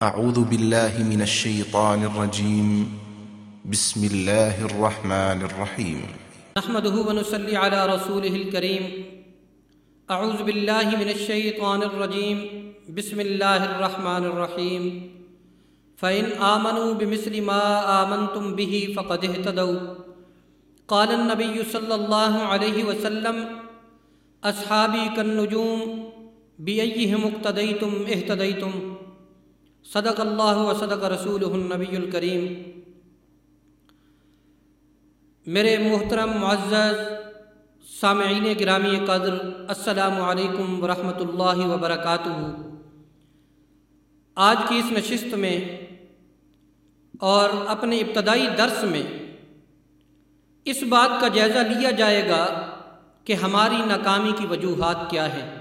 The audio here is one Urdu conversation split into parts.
أعوذ بالله من الشيطان الرجيم. بسم الله الرحمن الرحيم. نحمده ونصلي على رسوله الكريم. أعوذ بالله من الشيطان الرجيم. بسم الله الرحمن الرحيم. فإن آمنوا بمثل ما آمنتم به فقد اهتدوا. قال النبي صلى الله عليه وسلم، أصحابي كالنجوم، بأيهم اقتديتم، اهتديتم. صدق اللہ و صدق رسول النبی الکریم۔ میرے محترم، معزز، سامعین گرامی قدر، السلام علیکم ورحمۃ اللہ وبرکاتہ۔ آج کی اس نشست میں اور اپنے ابتدائی درس میں اس بات کا جائزہ لیا جائے گا کہ ہماری ناکامی کی وجوہات کیا ہیں۔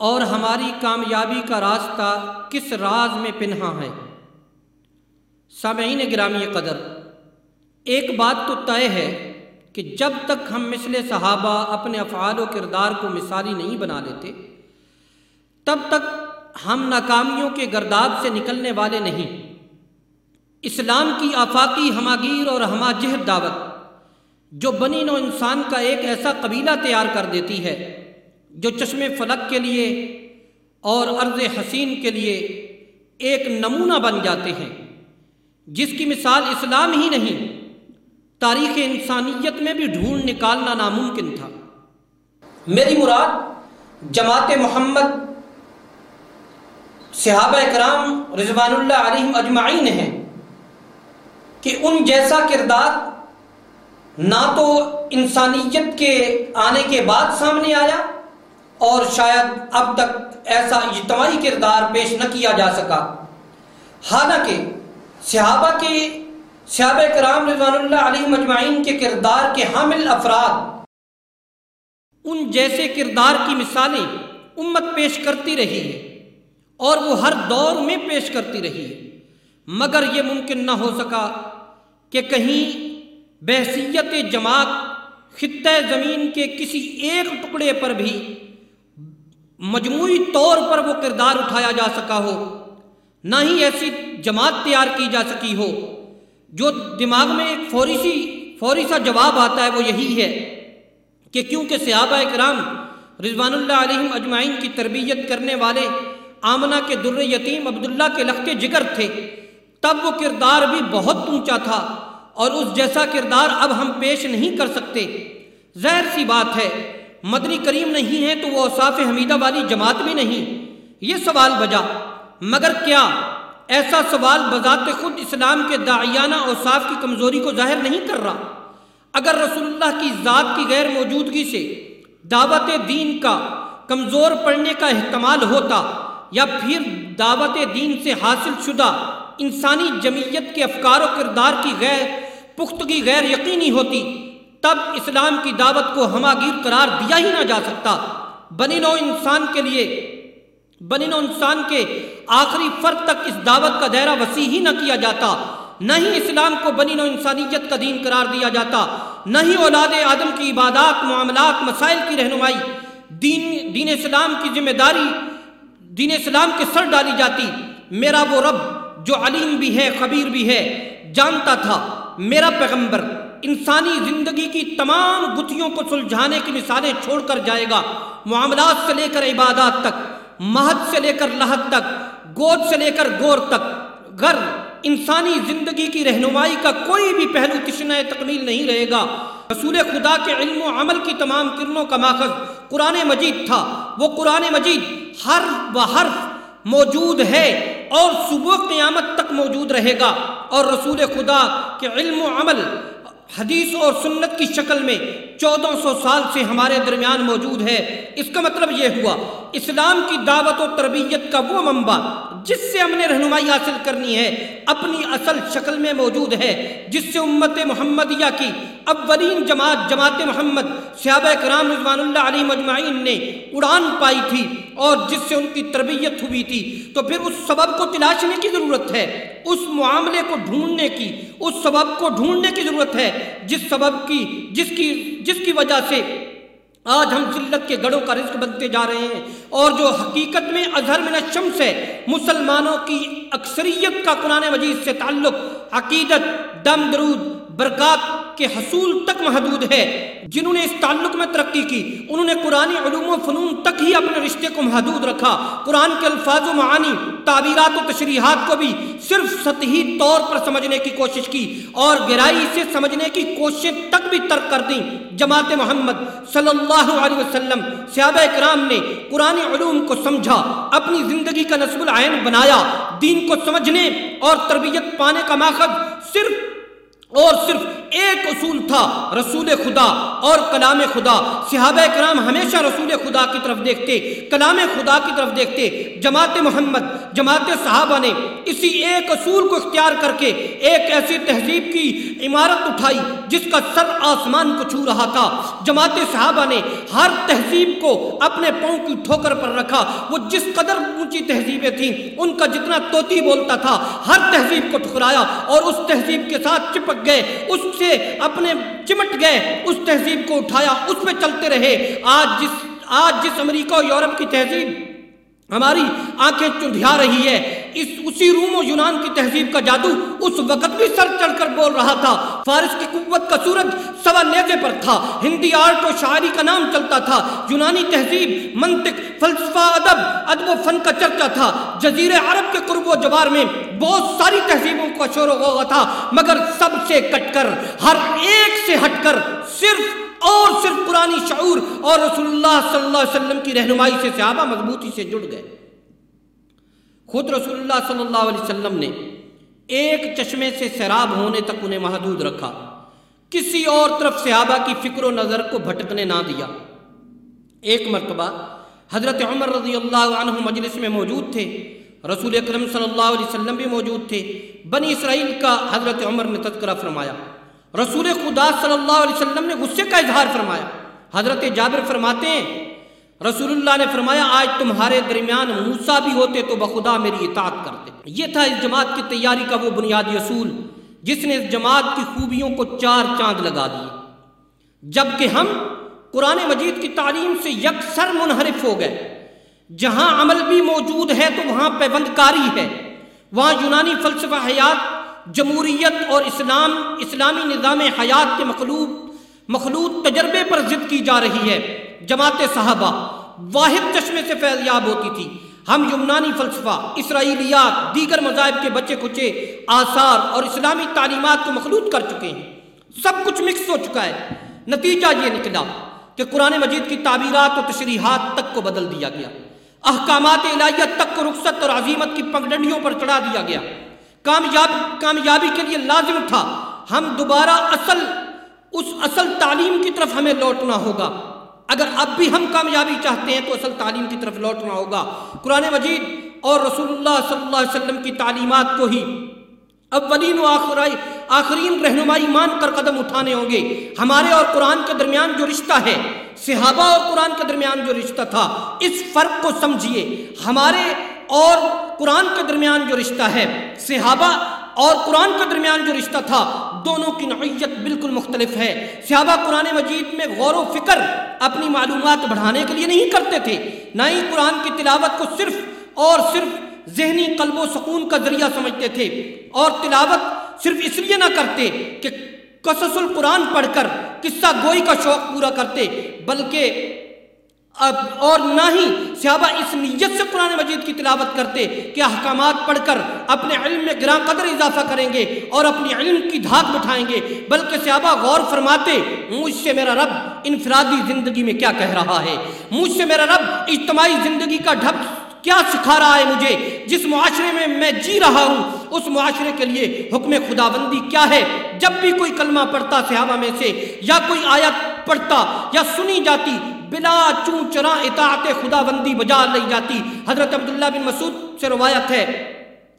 اور ہماری کامیابی کا راستہ کس راز میں پنہا ہے۔ سامعین گرامی قدر، ایک بات تو طے ہے کہ جب تک ہم مثل صحابہ اپنے افعال و کردار کو مثالی نہیں بنا لیتے، تب تک ہم ناکامیوں کے گرداب سے نکلنے والے نہیں۔ اسلام کی آفاقی ہماگیر اور ہما جہد دعوت، جو بنی نو انسان کا ایک ایسا قبیلہ تیار کر دیتی ہے جو چشم فلک کے لیے اور عرض حسین کے لیے ایک نمونہ بن جاتے ہیں، جس کی مثال اسلام ہی نہیں، تاریخ انسانیت میں بھی ڈھونڈ نکالنا ناممکن تھا۔ میری مراد جماعت محمد صحابہ اکرام رضوان اللہ علیہ اجمعین ہیں کہ ان جیسا کردار نہ تو انسانیت کے آنے کے بعد سامنے آیا اور شاید اب تک ایسا اجتماعی کردار پیش نہ کیا جا سکا۔ حالانکہ صحابہ کے صحابہ کرام رضوان اللہ علیہ مجمعین کے کردار کے حامل افراد ان جیسے کردار کی مثالیں امت پیش کرتی رہی ہے اور وہ ہر دور میں پیش کرتی رہی ہے مگر یہ ممکن نہ ہو سکا کہ کہیں بحثیت جماعت خطۂ زمین کے کسی ایک ٹکڑے پر بھی مجموعی طور پر وہ کردار اٹھایا جا سکا ہو۔ نہ ہی ایسی جماعت تیار کی جا سکی ہو۔ جو دماغ میں ایک فوری سی، فوری سا جواب آتا ہے وہ یہی ہے کہ کیونکہ صحابہ اکرام رضوان اللہ علیہ اجمعین کی تربیت کرنے والے آمنہ کے در یتیم عبداللہ کے لخت جگر تھے، تب وہ کردار بھی بہت اونچا تھا اور اس جیسا کردار اب ہم پیش نہیں کر سکتے۔ ظاہر سی بات ہے مدنی کریم نہیں ہے تو وہ اوصاف حمیدہ والی جماعت بھی نہیں۔ یہ سوال بجا۔ مگر کیا ایسا سوال بذات خود اسلام کے داعیانہ اوصاف کی کمزوری کو ظاہر نہیں کر رہا؟ اگر رسول اللہ کی ذات کی غیر موجودگی سے دعوت دین کا کمزور پڑنے کا احتمال ہوتا یا پھر دعوت دین سے حاصل شدہ انسانی جمعیت کے افکار و کردار کی غیر پختگی غیر یقینی ہوتی تب اسلام کی دعوت کو ہماگیر قرار دیا ہی نہ جا سکتا۔ بنی نو انسان کے لیے، بنی نو انسان کے آخری فرد تک اس دعوت کا دائرہ وسیع ہی نہ کیا جاتا۔ نہ ہی اسلام کو بنی نو انسانیت کا دین قرار دیا جاتا۔ نہ ہی اولاد آدم کی عبادات، معاملات، مسائل کی رہنمائی، دین دین اسلام کی ذمہ داری، دین اسلام کے سر ڈالی جاتی۔ میرا وہ رب جو علیم بھی ہے، خبیر بھی ہے، جانتا تھا۔ میرا پیغمبر انسانی زندگی کی تمام گتھیوں کو سلجھانے کی مثالیں چھوڑ کر جائے گا۔ معاملات سے لے کر عبادات تک، مہد سے لے کر لہد تک، گود سے لے کر گور تک۔ گھر انسانی زندگی کی رہنمائی کا کوئی بھی پہلو کشن تکمیل نہیں رہے گا، رسول خدا کے علم و عمل کی تمام کرنوں کا ماخذ قرآن مجید تھا۔ وہ قرآن مجید ہر و حرف موجود ہے اور صبح قیامت تک موجود رہے گا۔ اور رسول خدا کے علم و عمل حدیث اور سنت کی شکل میں چودہ سو سال سے ہمارے درمیان موجود ہے۔ اس کا مطلب یہ ہوا، اسلام کی دعوت و تربیت کا وہ منبع جس سے ہم نے رہنمائی حاصل کرنی ہے، اپنی اصل شکل میں موجود ہے، جس سے امت محمدیہ کی اولین جماعت جماعت محمد صحابہ کرام رضوان اللہ علیہ مجمعین نے اڑان پائی تھی اور جس سے ان کی تربیت ہوئی تھی۔ تو پھر اس سبب کو تلاشنے کی ضرورت ہے، اس معاملے کو ڈھونڈنے کی، اس سبب کو ڈھونڈنے کی ضرورت ہے، جس سبب کی، جس کی جس کی وجہ سے آج ہم ذلت کے گڑوں کا رزق بنتے جا رہے ہیں اور جو حقیقت میں اظہر من الشمس ہے، مسلمانوں کی اکثریت کا قرآن مجید سے تعلق عقیدت، دم، درود، برکات کے حصول تک محدود ہے۔ جنہوں نے اس تعلق میں ترقی کی، انہوں نے قرآن علوم و فنون تک ہی اپنے رشتے کو محدود رکھا۔ قرآن کے الفاظ و معانی، تعبیرات و تشریحات کو بھی صرف سطحی طور پر سمجھنے کی کوشش کی اور گہرائی سے سمجھنے کی کوشش تک بھی ترک کر دیں۔ جماعت محمد صلی اللہ علیہ وسلم، صحابہ کرام نے قرآن علوم کو سمجھا، اپنی زندگی کا نصب العین بنایا۔ دین کو سمجھنے اور تربیت پانے کا ماخذ صرف اور صرف ایک اصول تھا، رسول خدا اور کلام خدا۔ صحابہ کرام ہمیشہ رسول خدا کی طرف دیکھتے، کلام خدا کی طرف دیکھتے۔ جماعت محمد، جماعت صحابہ نے اسی ایک اصول کو اختیار کر کے ایک ایسی تہذیب کی عمارت اٹھائی، جس کا سر آسمان کو چھو رہا تھا۔ جماعت صحابہ نے ہر تہذیب کو اپنے پاؤں کی ٹھوکر پر رکھا۔ وہ جس قدر اونچی تہذیبیں تھیں، ان کا جتنا توتی بولتا تھا، ہر تہذیب کو ٹھکرایا اور اس تہذیب کے ساتھ چپک گئے، اس سے اپنے چمٹ گئے، اس تہذیب کو اٹھایا، اس میں چلتے رہے۔ آج جس آج جس امریکہ اور یورپ کی تہذیب ہماری آنکھیں چندھیا رہی ہے اس اسی روم و یونان کی تہذیب کا جادو اس وقت بھی سر چڑھ کر بول رہا تھا۔ فارس کی قوت کا سورج سوا نیزے پر تھا۔ ہندی آرٹ و شاعری کا نام چلتا تھا۔ یونانی تہذیب، منطق، فلسفہ، ادب ادب و فن کا چرچا تھا۔ جزیر عرب کے قرب و جبار میں بہت ساری تہذیبوں کا شور و غوغا تھا۔ مگر سب سے کٹ کر، ہر ایک سے ہٹ کر صرف اور صرف پرانی شعور اور رسول اللہ صلی اللہ علیہ وسلم کی رہنمائی سے صحابہ مضبوطی سے جڑ گئے۔ خود رسول اللہ صلی اللہ علیہ وسلم نے ایک چشمے سے سیراب ہونے تک انہیں محدود رکھا۔ کسی اور طرف صحابہ کی فکر و نظر کو بھٹکنے نہ دیا۔ ایک مرتبہ حضرت عمر رضی اللہ عنہ مجلس میں موجود تھے۔ رسول اکرم صلی اللہ علیہ وسلم بھی موجود تھے۔ بنی اسرائیل کا حضرت عمر نے تذکرہ فرمایا۔ رسول خدا صلی اللہ علیہ وسلم نے غصے کا اظہار فرمایا۔ حضرت جابر فرماتے ہیں رسول اللہ نے فرمایا، آج تمہارے درمیان موسا بھی ہوتے تو بخدا میری اطاعت کرتے۔ یہ تھا اس جماعت کی تیاری کا وہ بنیادی اصول، جس نے اس جماعت کی خوبیوں کو چار چاند لگا دیے۔ جبکہ ہم قرآن مجید کی تعلیم سے یکسر منحرف ہو گئے۔ جہاں عمل بھی موجود ہے تو وہاں پیوند کاری ہے۔ وہاں یونانی فلسفہ حیات، جمہوریت اور اسلام، اسلامی نظام حیات کے مخلوط مخلوط تجربے پر ضد کی جا رہی ہے۔ جماعت صحابہ واحد چشمے سے فیضیاب ہوتی تھی۔ ہم یمنانی فلسفہ، اسرائیلیات، دیگر مذاہب کے بچے کچے، آثار اور اسلامی تعلیمات کو مخلوط کر چکے ہیں۔ سب کچھ مکس ہو چکا ہے۔ نتیجہ یہ نکلا کہ قرآن مجید کی تعبیرات و تشریحات تک کو بدل دیا گیا۔ احکامات الہیت تک کو رخصت اور عظیمت کی پگڈنڈیوں پر چڑھا دیا گیا۔ کامیاب، کامیابی کے لیے لازم تھا۔ ہم دوبارہ اصل، اس اصل تعلیم کی طرف ہمیں لوٹنا ہوگا۔ اگر اب بھی ہم کامیابی چاہتے ہیں تو اصل تعلیم کی طرف لوٹنا ہوگا۔ قرآن مجید اور رسول اللہ صلی اللہ علیہ وسلم کی تعلیمات کو ہی اولین و آخرائی آخرین رہنمائی مان کر قدم اٹھانے ہوں گے۔ ہمارے اور قرآن کے درمیان جو رشتہ ہے، صحابہ اور قرآن کے درمیان جو رشتہ تھا، اس فرق کو سمجھیے۔ ہمارے اور قرآن کے درمیان جو رشتہ ہے، صحابہ اور قرآن کے درمیان جو رشتہ تھا، دونوں کی نوعیت بالکل مختلف ہے۔ صحابہ قرآن مجید میں غور و فکر اپنی معلومات بڑھانے کے لیے نہیں کرتے تھے۔ نہ ہی قرآن کی تلاوت کو صرف اور صرف ذہنی قلب و سکون کا ذریعہ سمجھتے تھے۔ اور تلاوت صرف اس لیے نہ کرتے کہ قصص القرآن پڑھ کر قصہ گوئی کا شوق پورا کرتے، بلکہ اور نہ ہی صحابہ اس نیت سے قرآن مجید کی تلاوت کرتے کہ احکامات پڑھ کر اپنے علم میں گراں قدر اضافہ کریں گے اور اپنی علم کی دھاک بٹھائیں گے، بلکہ صحابہ غور فرماتے، مجھ سے میرا رب انفرادی زندگی میں کیا کہہ رہا ہے؟ مجھ سے میرا رب اجتماعی زندگی کا ڈھب کیا سکھا رہا ہے مجھے؟ جس معاشرے میں میں جی رہا ہوں، اس معاشرے کے لیے حکم خدا بندی کیا ہے؟ جب بھی کوئی کلمہ پڑھتا صحابہ میں سے، یا کوئی آیت پڑھتا یا سنی جاتی بلا چون چرا اطاعت خدا بندی بجا لی جاتی۔ حضرت عبداللہ بن مسعود سے روایت ہے،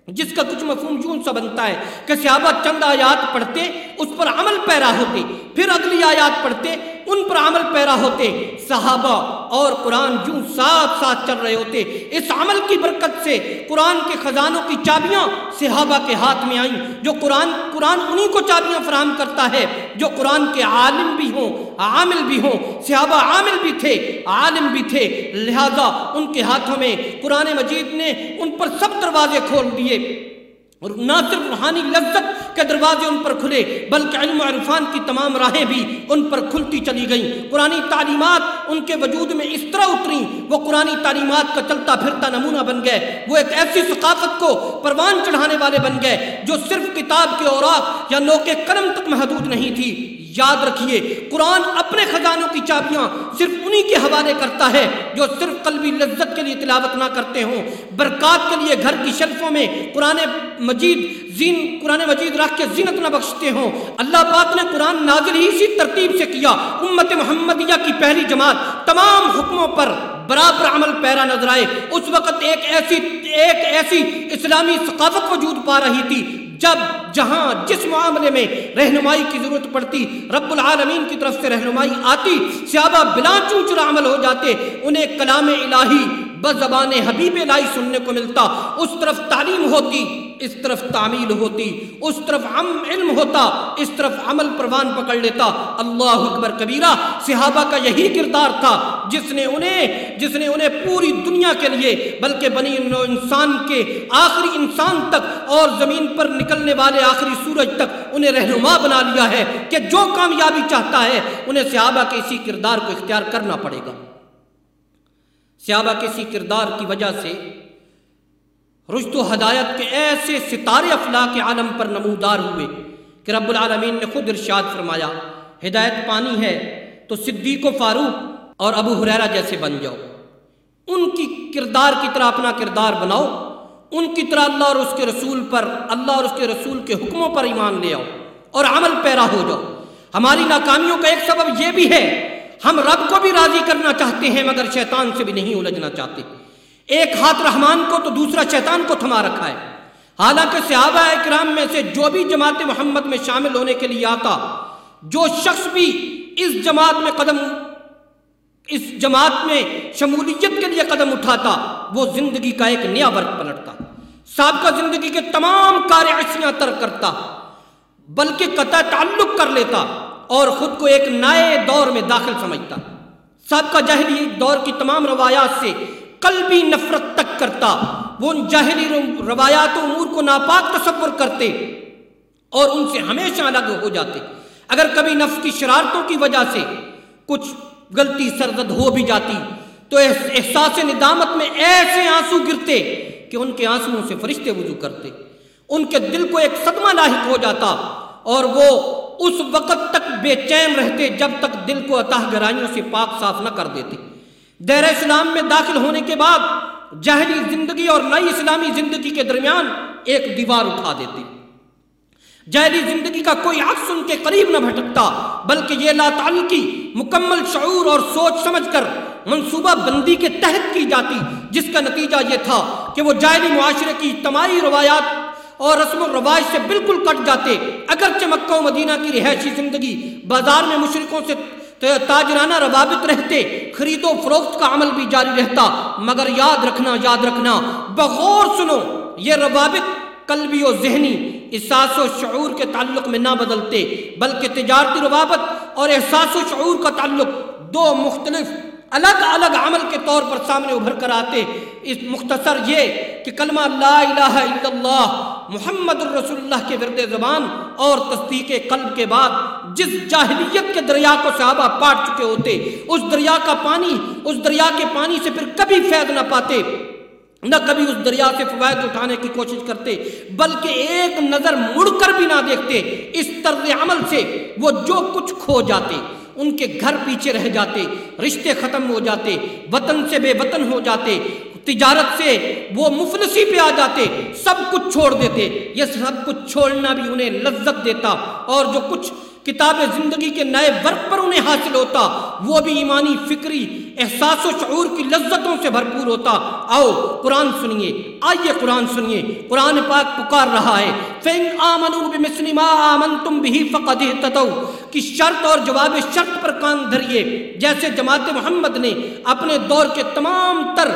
جس کا کچھ مفہوم یوں سا بنتا ہے کہ صحابہ چند آیات پڑھتے، اس پر عمل پیرا ہوتے، پھر اگلی آیات پڑھتے ان پر عمل پیرا ہوتے، صحابہ اور قرآن یوں ساتھ ساتھ چل رہے ہوتے۔ اس عمل کی برکت سے قرآن کے خزانوں کی چابیاں صحابہ کے ہاتھ میں آئیں۔ جو قرآن قرآن انہی کو چابیاں فراہم کرتا ہے، جو قرآن کے عالم بھی ہوں، عامل بھی ہوں، صحابہ عامل بھی تھے، عالم بھی تھے۔ لہذا ان کے ہاتھوں میں قرآن مجید نے ان پر سب دروازے کھول دیے۔ اور نہ صرف روحانی لذت کے دروازے ان پر کھلے، بلکہ علم و عرفان کی تمام راہیں بھی ان پر کھلتی چلی گئیں۔ قرآن تعلیمات ان کے وجود میں اس طرح اتریں، وہ قرآن تعلیمات کا چلتا پھرتا نمونہ بن گئے۔ وہ ایک ایسی ثقافت کو پروان چڑھانے والے بن گئے جو صرف کتاب کے اوراق یا نوک قلم تک محدود نہیں تھی۔ یاد رکھیے، قرآن اپنے خزانوں کی چابیاں صرف انہی کے حوالے کرتا ہے جو صرف قلبی لذت کے لیے تلاوت نہ کرتے ہوں۔ برکات کے لیے گھر کی شرفوں میں قرآن مجید زین، قرآن مجید رکھ کے زینت نہ بخشتے ہوں۔ اللہ پاک نے قرآن نازل ہی اسی ترتیب سے کیا۔ امت محمدیہ کی پہلی جماعت تمام حکموں پر برابر عمل پیرا نظر آئے۔ اس وقت ایک ایسی ایک ایسی اسلامی ثقافت وجود پا رہی تھی۔ جب جہاں جس معاملے میں رہنمائی کی ضرورت پڑتی، رب العالمین کی طرف سے رہنمائی آتی، سیابہ بلا چونچرا عمل ہو جاتے، انہیں کلام الہی بزبان حبیب الہی سننے کو ملتا، اس طرف تعلیم ہوتی، اس طرف تعمیل ہوتی، اس طرف عم علم ہوتا، اس طرف عمل پروان پکڑ لیتا۔ اللہ اکبر کبیرہ، صحابہ کا یہی کردار تھا، جس نے انہیں، جس نے انہیں پوری دنیا کے لیے، بلکہ بنی انسان کے آخری انسان تک اور زمین پر نکلنے والے آخری سورج تک انہیں رہنما بنا لیا ہے کہ جو کامیابی چاہتا ہے، انہیں صحابہ کے اسی کردار کو اختیار کرنا پڑے گا۔ صحابہ کے اسی کردار کی وجہ سے رشد و ہدایت کے ایسے ستارے افلا کے عالم پر نمودار ہوئے کہ رب العالمین نے خود ارشاد فرمایا، ہدایت پانی ہے تو صدیق و فاروق اور ابو حریرہ جیسے بن جاؤ۔ ان کی کردار کی طرح اپنا کردار بناؤ، ان کی طرح اللہ اور اس کے رسول پر، اللہ اور اس کے رسول کے حکموں پر ایمان لے آؤ اور عمل پیرا ہو جاؤ۔ ہماری ناکامیوں کا ایک سبب یہ بھی ہے ہم رب کو بھی راضی کرنا چاہتے ہیں، مگر شیطان سے بھی نہیں الجھنا چاہتے۔ ایک ہاتھ رحمان کو تو دوسرا شیطان کو تھما رکھا ہے۔ حالانکہ صحابہ اکرام میں سے جو بھی جماعت محمد میں شامل ہونے کے لیے آتا، جو شخص بھی اس جماعت میں قدم، اس جماعت میں شمولیت کے لیے قدم اٹھاتا، وہ زندگی کا ایک نیا ورق پلٹتا۔ سابقہ زندگی کے تمام کاریہ تر کرتا، بلکہ قطع تعلق کر لیتا۔ اور خود کو ایک نئے دور میں داخل سمجھتا۔ سابقہ جہلی دور کی تمام روایات سے قلبی نفرت تک کرتا۔ وہ ان جاہلی روایات و امور کو ناپاک تصور کرتے اور ان سے ہمیشہ الگ ہو جاتے۔ اگر کبھی نفس کی شرارتوں کی وجہ سے کچھ غلطی سرزد ہو بھی جاتی، تو احساس ندامت میں ایسے آنسو گرتے کہ ان کے آنسوؤں سے فرشتے وضو کرتے۔ ان کے دل کو ایک صدمہ لاحق ہو جاتا اور وہ اس وقت تک بے چین رہتے جب تک دل کو اتاہ گرائیوں سے پاک صاف نہ کر دیتے۔ دیر اسلام میں داخل ہونے کے بعد جہلی زندگی اور نئی اسلامی زندگی کے درمیان ایک دیوار اٹھا دیتے۔ جہلی زندگی کا کوئی عکس ان کے قریب نہ بھٹکتا، بلکہ یہ لا تعلقی مکمل شعور اور سوچ سمجھ کر منصوبہ بندی کے تحت کی جاتی، جس کا نتیجہ یہ تھا کہ وہ جائلی معاشرے کی تمائی روایات اور رسم و رواج سے بالکل کٹ جاتے۔ اگرچہ مکہ و مدینہ کی رہائشی زندگی بازار میں مشرقوں سے تاجرانہ روابط رہتے، خرید و فروخت کا عمل بھی جاری رہتا۔ مگر یاد رکھنا یاد رکھنا، بغور سنو، یہ روابط قلبی و ذہنی احساس و شعور کے تعلق میں نہ بدلتے، بلکہ تجارتی روابط اور احساس و شعور کا تعلق دو مختلف الگ الگ عمل کے طور پر سامنے ابھر کر آتے۔ اس مختصر یہ کہ کلمہ لا الہ الا اللہ، محمد الرسول اللہ کے ورد زبان اور تصدیق قلب کے بعد جس جاہلیت کے دریا کو صحابہ پاٹ چکے ہوتے، اس دریا کا پانی، اس دریا کے پانی سے پھر کبھی فیض نہ پاتے۔ نہ کبھی اس دریا سے فوائد اٹھانے کی کوشش کرتے، بلکہ ایک نظر مڑ کر بھی نہ دیکھتے۔ اس طرز عمل سے وہ جو کچھ کھو جاتے۔ ان کے گھر پیچھے رہ جاتے، رشتے ختم ہو جاتے، وطن سے بے وطن ہو جاتے، تجارت سے وہ مفلسی پہ آ جاتے، سب کچھ چھوڑ دیتے۔ یہ سب کچھ چھوڑنا بھی انہیں لذت دیتا اور جو کچھ کتاب زندگی کے نئے ورق پر انہیں حاصل ہوتا، وہ بھی ایمانی فکری احساس و شعور کی لذتوں سے بھرپور ہوتا۔ آؤ، قرآن سنیے۔ آئیے قرآن سنیے۔ قرآن پاک پکار رہا ہے۔ فَإِنْ آمَنُوا بِمِثْلِ مَا آمَنْتُمْ بِهِ فَقَدْ اهْتَدَوْا۔ کی شرط اور جواب شرط پر کان دھریے۔ جیسے جماعت محمد نے اپنے دور کے تمام تر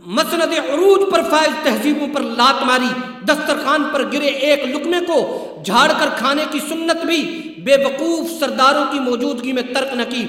مسند عروج پر فائز تہذیبوں پر لات ماری۔ دسترخوان پر گرے ایک لکمے کو جھاڑ کر کھانے کی سنت بھی بے وقوف سرداروں کی موجودگی میں ترک نہ کی۔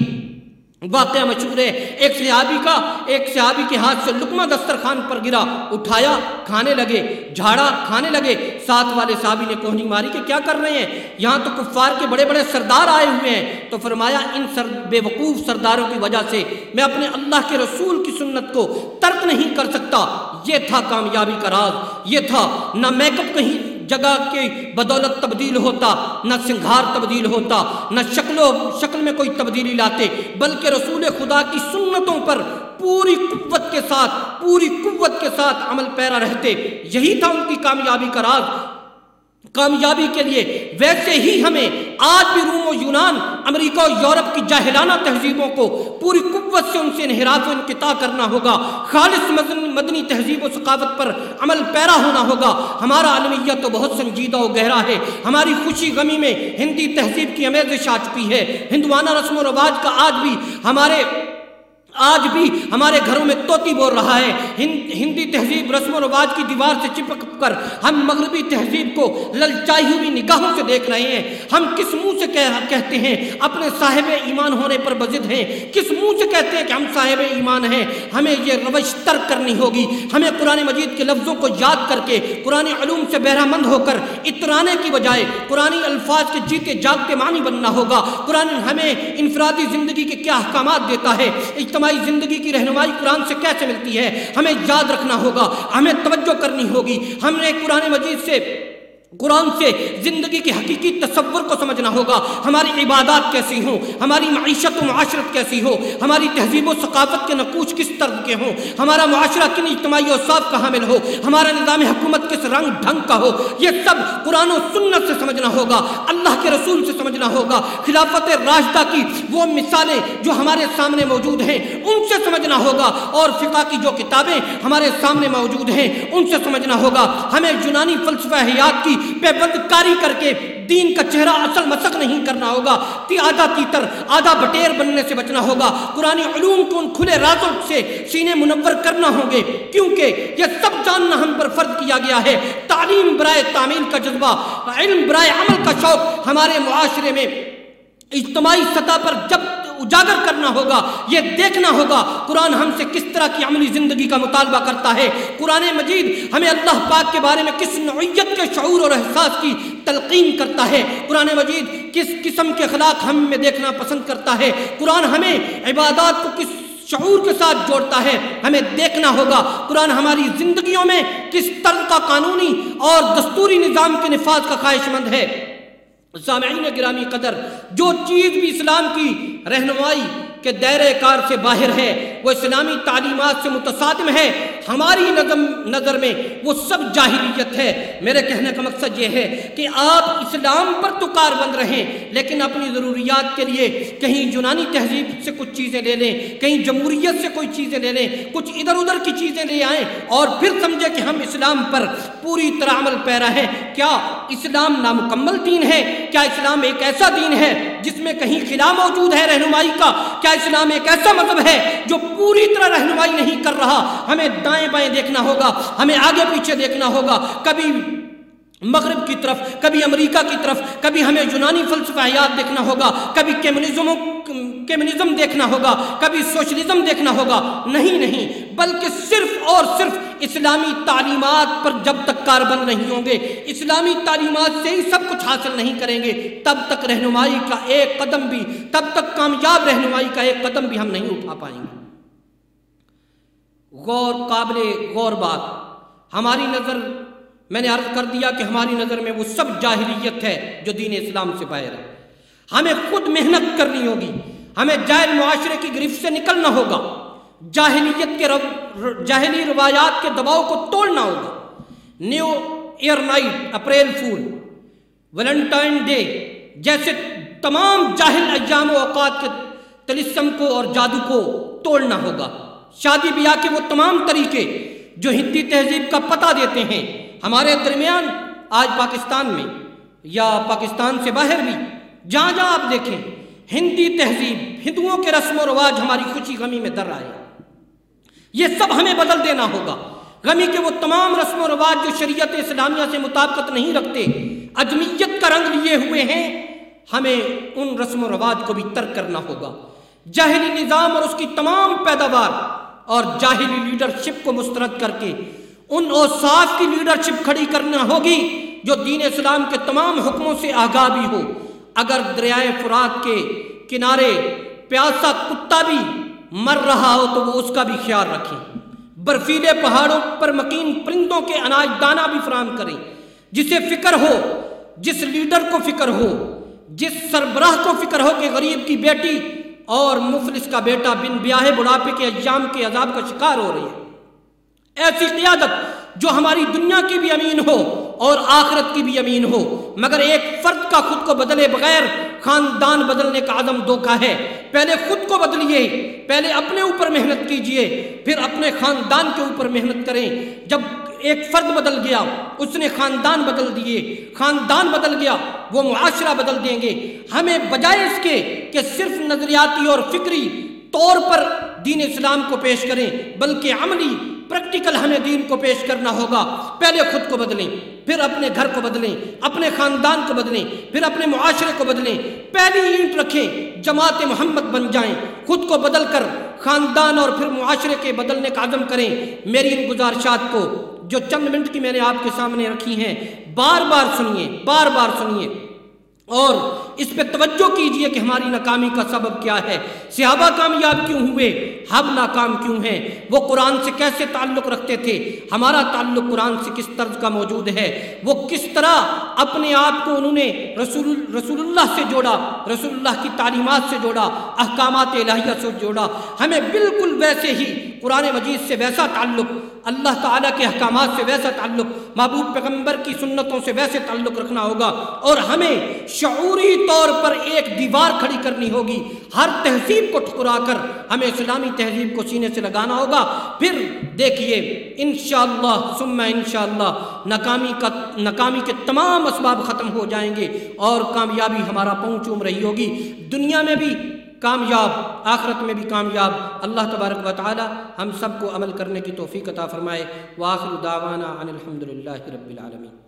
واقعہ مشہور ہے، ایک صحابی کا، ایک صحابی کے ہاتھ سے لکمہ دسترخوان پر گرا، اٹھایا، کھانے لگے، جھاڑا، کھانے لگے۔ ساتھ والے صحابی نے کوہنی ماری کہ کیا کر رہے ہیں؟ یہاں تو کفار کے بڑے بڑے سردار آئے ہوئے ہیں۔ تو فرمایا، ان سر، بے وقوف سرداروں کی وجہ سے میں اپنے اللہ کے رسول کی سنت کو ترک نہیں کر سکتا۔ یہ تھا کامیابی کا راز، یہ تھا نہ میک اپ کہیں جگہ کی بدولت تبدیل ہوتا، نہ سنگھار تبدیل ہوتا، نہ شکل و شکل میں کوئی تبدیلی لاتے، بلکہ رسول خدا کی سنتوں پر پوری قوت کے ساتھ، پوری قوت کے ساتھ عمل پیرا رہتے، یہی تھا ان کی کامیابی کا راز۔ کامیابی کے لیے، ویسے ہی ہمیں آج بھی روم و یونان، امریکہ و یورپ کی جاہلانہ تہذیبوں کو پوری قوت سے ان سے انحراف و انقطاع کرنا ہوگا۔ خالص مدنی تہذیب و ثقافت پر عمل پیرا ہونا ہوگا۔ ہمارا عالمیت تو بہت سنجیدہ و گہرا ہے۔ ہماری خوشی غمی میں ہندی تہذیب کی امیزش آ چکی ہے۔ ہندوانہ رسم و رواج کا آج بھی ہمارے آج بھی ہمارے گھروں میں توتی بول رہا ہے۔ ہندی تہذیب رسم و رواج کی دیوار سے چپک کر ہم مغربی تہذیب کو للچائی ہوئی نگاہوں سے دیکھ رہے ہیں۔ ہم کس منہ سے کہتے ہیں اپنے صاحب ایمان ہونے پر بزد ہیں؟ کس منہ سے کہتے ہیں کہ ہم صاحب ایمان ہیں؟ ہمیں یہ روش ترک کرنی ہوگی۔ ہمیں قرآن مجید کے لفظوں کو یاد کر کے قرآن علوم سے بہرہ مند ہو کر اترانے کی بجائے قرآن الفاظ کے جیتے جاگتے معنی بننا ہوگا۔ قرآن ہمیں انفرادی زندگی کے کیا احکامات دیتا ہے؟ اجتماع اجتماعی زندگی کی رہنمائی قرآن سے کیسے ملتی ہے؟ ہمیں یاد رکھنا ہوگا، ہمیں توجہ کرنی ہوگی۔ ہم نے قرآن مجید سے قرآن سے زندگی کی حقیقی تصور کو سمجھنا ہوگا۔ ہماری عبادات کیسی ہوں؟ ہماری معیشت و معاشرت کیسی ہو؟ ہماری تہذیب و ثقافت کے نقوش کس طرح کے ہوں؟ ہمارا معاشرہ کن اجتماعی و صاف کا حامل ہو؟ ہمارا نظام حکومت کس رنگ ڈھنگ کا ہو؟ یہ سب قرآن و سنت سے سمجھنا ہوگا۔ اللہ کے رسول سے سمجھنا ہوگا۔ خلافت راشدہ کی وہ مثالیں جو ہمارے سامنے موجود ہیں، ان سے سمجھنا ہوگا۔ اور فقہ کی جو کتابیں ہمارے سامنے موجود ہیں، ان سے سمجھنا ہوگا۔ ہمیں یونانی فلسفہ حیات کی بند کاری کر کے دین کا چہرہ اصل مسق نہیں کرنا ہوگا۔ تی آدھا تیتر، آدھا بٹیر بننے سے بچنا ہوگا۔ قرآن علوم کو ان کھلے رازوں سے سینے منور کرنا ہوں گے، کیونکہ یہ سب جاننا ہم پر فرض کیا گیا ہے۔ تعلیم برائے تعمیل کا جذبہ، علم برائے عمل کا شوق ہمارے معاشرے میں اجتماعی سطح پر جب اجاگر کرنا ہوگا، یہ دیکھنا ہوگا قرآن ہم سے کس طرح کی عملی زندگی کا مطالبہ کرتا ہے۔ قرآن مجید ہمیں اللہ پاک کے بارے میں کس نوعیت کے شعور اور احساس کی تلقین کرتا ہے۔ قرآن مجید کس قسم کے اخلاق ہم میں دیکھنا پسند کرتا ہے۔ قرآن ہمیں عبادات کو کس شعور کے ساتھ جوڑتا ہے، ہمیں دیکھنا ہوگا۔ قرآن ہماری زندگیوں میں کس طرح کا قانونی اور دستوری نظام کے نفاذ کا خواہش مند ہے۔ سامعین گرامی قدر، جو چیز بھی اسلام کی رہنمائی کے دائرہ کار سے باہر ہے وہ اسلامی تعلیمات سے متصادم ہے۔ ہماری نظم نظر میں وہ سب جاہلیت ہے۔ میرے کہنے کا مقصد یہ ہے کہ آپ اسلام پر تو کار بند رہیں، لیکن اپنی ضروریات کے لیے کہیں یونانی تہذیب سے کچھ چیزیں لے لیں، کہیں جمہوریت سے کوئی چیزیں لے لیں، کچھ ادھر ادھر کی چیزیں لے آئیں اور پھر سمجھے کہ ہم اسلام پر پوری طرح عمل پیرا ہے کیا اسلام نامکمل دین ہے؟ کیا اسلام ایک ایسا دین ہے جس میں کہیں خلا موجود ہے رہنمائی کا؟ کیا اسلام ایک ایسا مذہب ہے جو پوری طرح رہنمائی نہیں کر رہا۔ ہمیں دائیں بائیں دیکھنا ہوگا، ہمیں آگے پیچھے دیکھنا ہوگا۔ کبھی مغرب کی طرف، کبھی امریکہ کی طرف، کبھی ہمیں یونانی فلسفیات دیکھنا ہوگا۔ کبھی کیمنزم دیکھنا ہوگا۔ کبھی سوشلزم دیکھنا ہوگا۔ نہیں نہیں، بلکہ صرف اور صرف اسلامی تعلیمات پر جب تک کاربند نہیں ہوں گے، اسلامی تعلیمات سے ہی سب کچھ حاصل نہیں کریں گے۔ تب تک رہنمائی کا ایک قدم بھی، تب تک کامیاب رہنمائی کا ایک قدم بھی ہم نہیں اٹھا پائیں گے۔ غور قابل غور بات۔ ہماری نظر، میں نے عرض کر دیا کہ ہماری نظر میں وہ سب جاہلیت ہے جو دین اسلام سے باہر ہے۔ ہمیں خود محنت کرنی ہوگی۔ ہمیں جائل معاشرے کی گرفت سے نکلنا ہوگا۔ جاہلیت کے جاہلی روایات کے دباؤ کو توڑنا ہوگا۔ New year night, April fool, Valentine day, جیسے تمام جاہل ایام و اوقات کے تلسم کو اور جادو کو توڑنا ہوگا۔ شادی بیاہ کے وہ تمام طریقے جو ہندی تہذیب کا پتہ دیتے ہیں، ہمارے درمیان، آج پاکستان میں، یا پاکستان سے باہر بھی، جہاں جہاں آپ دیکھیں، ہندی تہذیب، ہندوؤں کے رسم و رواج ہماری خوشی غمی میں در آئے یہ سب ہمیں بدل دینا ہوگا۔ غمی کے وہ تمام رسم و رواج جو شریعت اسلامیہ سے مطابقت نہیں رکھتے اجمیت کا رنگ لیے ہوئے ہیں، ہمیں ان رسم و رواج کو بھی ترک کرنا ہوگا۔ جاہلی نظام اور اس کی تمام پیداوار اور جاہلی لیڈرشپ کو مسترد کر کے ان اوصاف کی لیڈرشپ کھڑی کرنا ہوگی جو دین اسلام کے تمام حکموں سے آگاہ بھی ہو۔ اگر دریائے فرات کے کنارے پیاسا کتا بھی مر رہا ہو تو وہ اس کا بھی خیال رکھیں۔ برفیلے پہاڑوں پر مکین پرندوں کے اناج دانہ بھی فراہم کریں۔ جسے فکر ہو، جس لیڈر کو فکر ہو، جس سربراہ کو فکر ہو کہ غریب کی بیٹی اور مفلس کا بیٹا بن بیاہ بڑھاپے کے ایام کے عذاب کا شکار ہو رہی ہے۔ ایسی قیادت جو ہماری دنیا کی بھی امین ہو اور آخرت کی بھی امین ہو، مگر ایک فرد کا خود کو بدلے بغیر خاندان بدلنے کا عدم دھوکا ہے۔ پہلے خود کو بدلیے، پہلے اپنے اوپر محنت کیجیے، پھر اپنے خاندان کے اوپر محنت کریں۔ جب ایک فرد بدل گیا، اس نے خاندان بدل دیے۔ خاندان بدل گیا، وہ معاشرہ بدل دیں گے۔ ہمیں بجائے اس کے کہ صرف نظریاتی اور فکری طور پر دین اسلام کو پیش کریں، بلکہ عملی، پریکٹیکل ہمیں دین کو پیش کرنا ہوگا۔ پہلے خود کو بدلیں، پھر اپنے گھر کو بدلیں، اپنے خاندان کو بدلیں، پھر اپنے معاشرے کو بدلیں۔ پہلی اینٹ رکھیں، جماعت محمد بن جائیں۔ خود کو بدل کر خاندان اور پھر معاشرے کے بدلنے کا عزم کریں۔ میری ان گزارشات کو جو چند منٹ کی میں نے آپ کے سامنے رکھی ہیں، بار بار سنیے، بار بار سنیے۔ اور اس پہ توجہ کیجیے کہ ہماری ناکامی کا سبب کیا ہے۔ صحابہ کامیاب کیوں ہوئے؟ ہم ناکام کیوں ہیں؟ وہ قرآن سے کیسے تعلق رکھتے تھے؟ ہمارا تعلق قرآن سے کس طرز کا موجود ہے؟ وہ کس طرح اپنے آپ کو انہوں نے رسول رسول اللہ سے جوڑا رسول اللہ کی تعلیمات سے جوڑا، احکامات الہیہ سے جوڑا۔ ہمیں بالکل ویسے ہی قرآن مجید سے ویسا تعلق، اللہ تعالیٰ کے احکامات سے ویسا تعلق، محبوب پیغمبر کی سنتوں سے ویسے تعلق رکھنا ہوگا۔ اور ہمیں شعوری طور پر ایک دیوار کھڑی کرنی ہوگی۔ ہر تہذیب کو ٹھکرا کر ہمیں اسلامی تہذیب کو سینے سے لگانا ہوگا۔ پھر دیکھیے، انشاءاللہ، ثم انشاءاللہ، ناکامی کا ناکامی کے تمام اسباب ختم ہو جائیں گے اور کامیابی ہمارا پہنچوم رہی ہوگی۔ دنیا میں بھی کامیاب، آخرت میں بھی کامیاب۔ اللہ تبارک و تعالی ہم سب کو عمل کرنے کی توفیق عطا فرمائے۔ وآخر دعوانا عن الحمد للہ رب العالمین۔